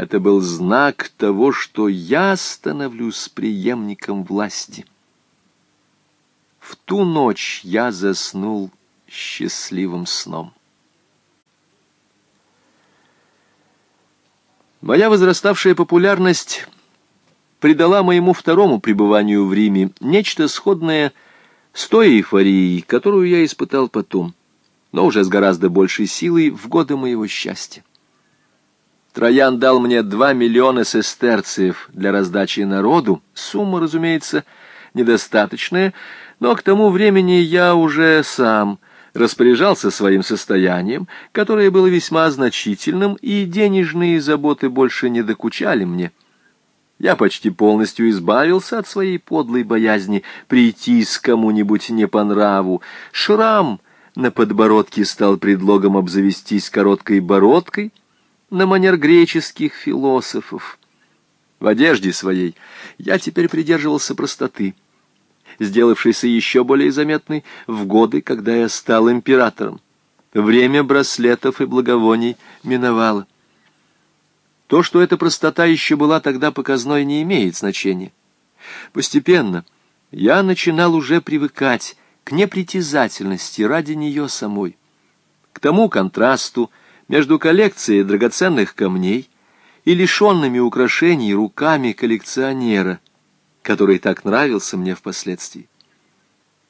Это был знак того, что я становлюсь преемником власти. В ту ночь я заснул счастливым сном. Моя возраставшая популярность придала моему второму пребыванию в Риме нечто сходное с той эйфорией, которую я испытал потом, но уже с гораздо большей силой в годы моего счастья. Троян дал мне два миллиона сестерциев для раздачи народу, сумма, разумеется, недостаточная, но к тому времени я уже сам распоряжался своим состоянием, которое было весьма значительным, и денежные заботы больше не докучали мне. Я почти полностью избавился от своей подлой боязни прийти с кому-нибудь не по нраву. Шрам на подбородке стал предлогом обзавестись короткой бородкой на манер греческих философов. В одежде своей я теперь придерживался простоты — сделавшийся еще более заметной в годы, когда я стал императором. Время браслетов и благовоний миновало. То, что эта простота еще была тогда показной, не имеет значения. Постепенно я начинал уже привыкать к непритязательности ради нее самой, к тому контрасту между коллекцией драгоценных камней и лишенными украшений руками коллекционера — который так нравился мне впоследствии.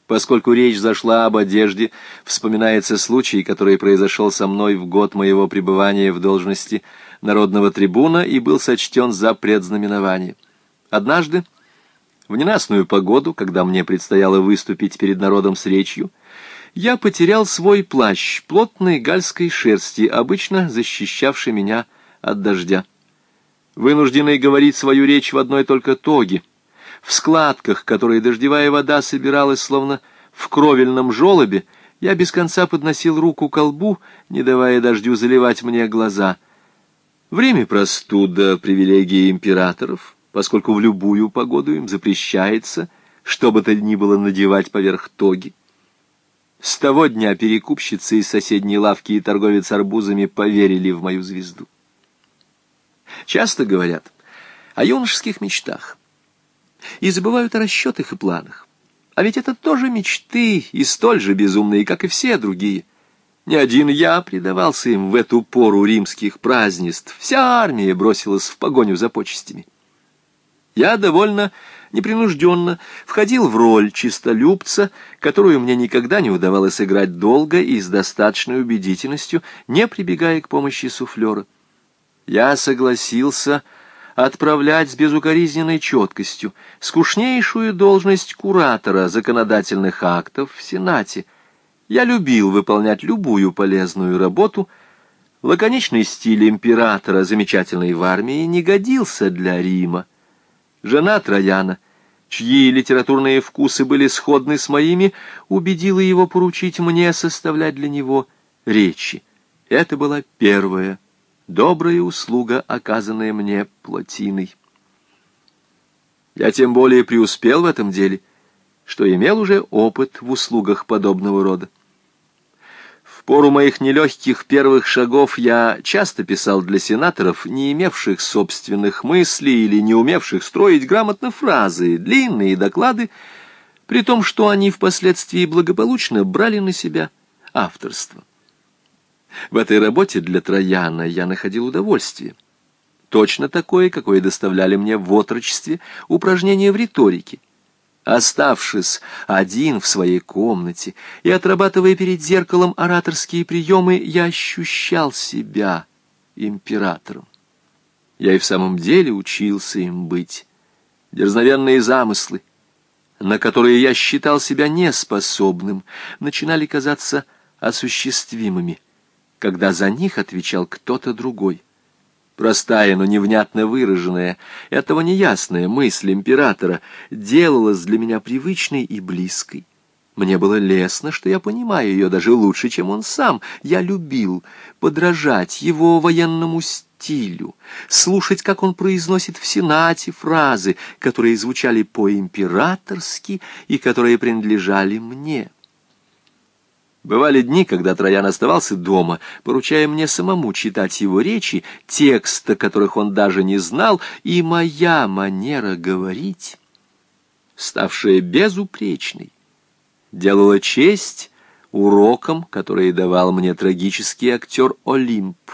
Поскольку речь зашла об одежде, вспоминается случай, который произошел со мной в год моего пребывания в должности народного трибуна и был сочтен за предзнаменование. Однажды, в ненастную погоду, когда мне предстояло выступить перед народом с речью, я потерял свой плащ плотной гальской шерсти, обычно защищавший меня от дождя. Вынужденный говорить свою речь в одной только тоге — в складках, которые дождевая вода собиралась, словно в кровельном желобе, я без конца подносил руку к колбу, не давая дождю заливать мне глаза. Время простуда — привилегия императоров, поскольку в любую погоду им запрещается, что бы то ни было надевать поверх тоги. С того дня перекупщицы из соседней лавки и торговец арбузами поверили в мою звезду. Часто говорят о юношеских мечтах и забывают о расчетах и планах. А ведь это тоже мечты, и столь же безумные, как и все другие. Не один я предавался им в эту пору римских празднеств. Вся армия бросилась в погоню за почестями. Я довольно непринужденно входил в роль чистолюбца, которую мне никогда не удавалось играть долго и с достаточной убедительностью, не прибегая к помощи суфлера. Я согласился отправлять с безукоризненной четкостью скучнейшую должность куратора законодательных актов в Сенате. Я любил выполнять любую полезную работу. Лаконичный стиль императора, замечательный в армии, не годился для Рима. Жена Трояна, чьи литературные вкусы были сходны с моими, убедила его поручить мне составлять для него речи. Это была первая добрая услуга, оказанная мне плотиной. Я тем более преуспел в этом деле, что имел уже опыт в услугах подобного рода. Пору моих нелегких первых шагов я часто писал для сенаторов, не имевших собственных мыслей или не умевших строить грамотно фразы, длинные доклады, при том, что они впоследствии благополучно брали на себя авторство. В этой работе для Трояна я находил удовольствие. Точно такое, какое доставляли мне в отрочестве упражнения в риторике. Оставшись один в своей комнате и отрабатывая перед зеркалом ораторские приемы, я ощущал себя императором. Я и в самом деле учился им быть. Дерзновенные замыслы, на которые я считал себя неспособным, начинали казаться осуществимыми — когда за них отвечал кто-то другой. Простая, но невнятно выраженная, этого неясная мысль императора делалась для меня привычной и близкой. Мне было лестно, что я понимаю ее даже лучше, чем он сам. Я любил подражать его военному стилю, слушать, как он произносит в Сенате фразы, которые звучали по-императорски и которые принадлежали мне. Бывали дни, когда Троян оставался дома, поручая мне самому читать его речи, текста которых он даже не знал, и моя манера говорить, ставшая безупречной, делала честь урокам, которые давал мне трагический актер Олимп.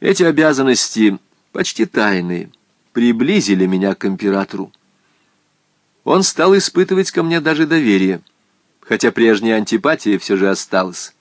Эти обязанности, почти тайные, приблизили меня к императору. Он стал испытывать ко мне даже доверие — хотя прежняя антипатия все же осталась.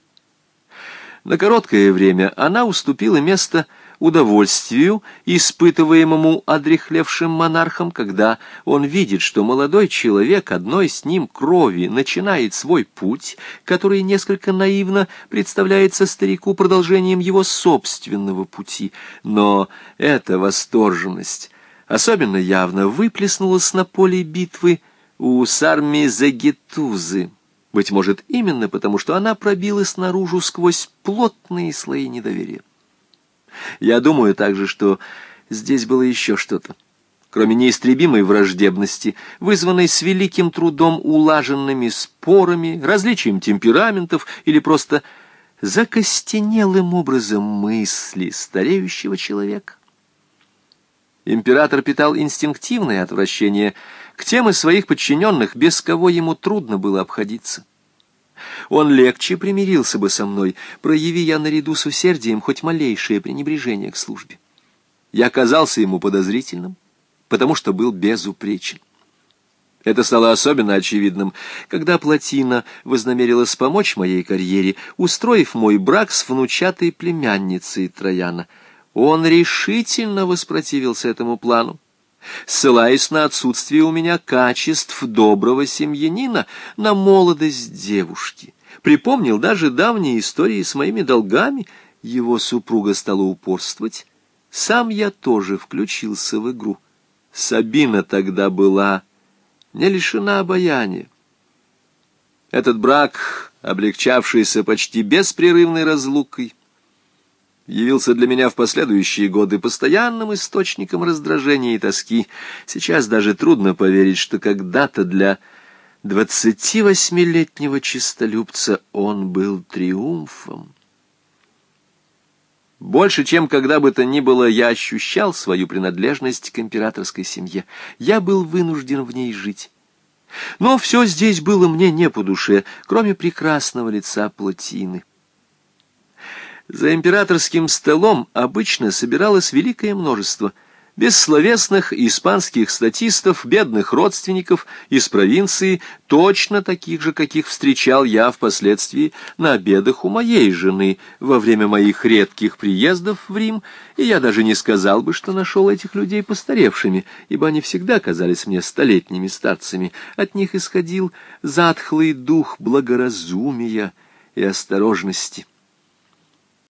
На короткое время она уступила место удовольствию, испытываемому одрехлевшим монархом, когда он видит, что молодой человек одной с ним крови начинает свой путь, который несколько наивно представляется старику продолжением его собственного пути. Но эта восторженность особенно явно выплеснулась на поле битвы у Сарми Загитузы. Быть может, именно потому, что она пробилась наружу сквозь плотные слои недоверия. Я думаю также, что здесь было еще что-то. Кроме неистребимой враждебности, вызванной с великим трудом улаженными спорами, различием темпераментов или просто закостенелым образом мысли стареющего человека. Император питал инстинктивное отвращение к тем из своих подчиненных, без кого ему трудно было обходиться. Он легче примирился бы со мной, прояви я наряду с усердием хоть малейшее пренебрежение к службе. Я казался ему подозрительным, потому что был безупречен. Это стало особенно очевидным, когда Платина вознамерилась помочь моей карьере, устроив мой брак с внучатой племянницей Трояна. Он решительно воспротивился этому плану ссылаясь на отсутствие у меня качеств доброго семьянина, на молодость девушки. Припомнил даже давние истории с моими долгами. Его супруга стала упорствовать. Сам я тоже включился в игру. Сабина тогда была не лишена обаяния. Этот брак, облегчавшийся почти беспрерывной разлукой, явился для меня в последующие годы постоянным источником раздражения и тоски. Сейчас даже трудно поверить, что когда-то для двадцати восьмилетнего чистолюбца он был триумфом. Больше, чем когда бы то ни было, я ощущал свою принадлежность к императорской семье. Я был вынужден в ней жить. Но все здесь было мне не по душе, кроме прекрасного лица плотины. За императорским столом обычно собиралось великое множество бессловесных испанских статистов, бедных родственников из провинции, точно таких же, каких встречал я впоследствии на обедах у моей жены во время моих редких приездов в Рим, и я даже не сказал бы, что нашел этих людей постаревшими, ибо они всегда казались мне столетними старцами. От них исходил затхлый дух благоразумия и осторожности.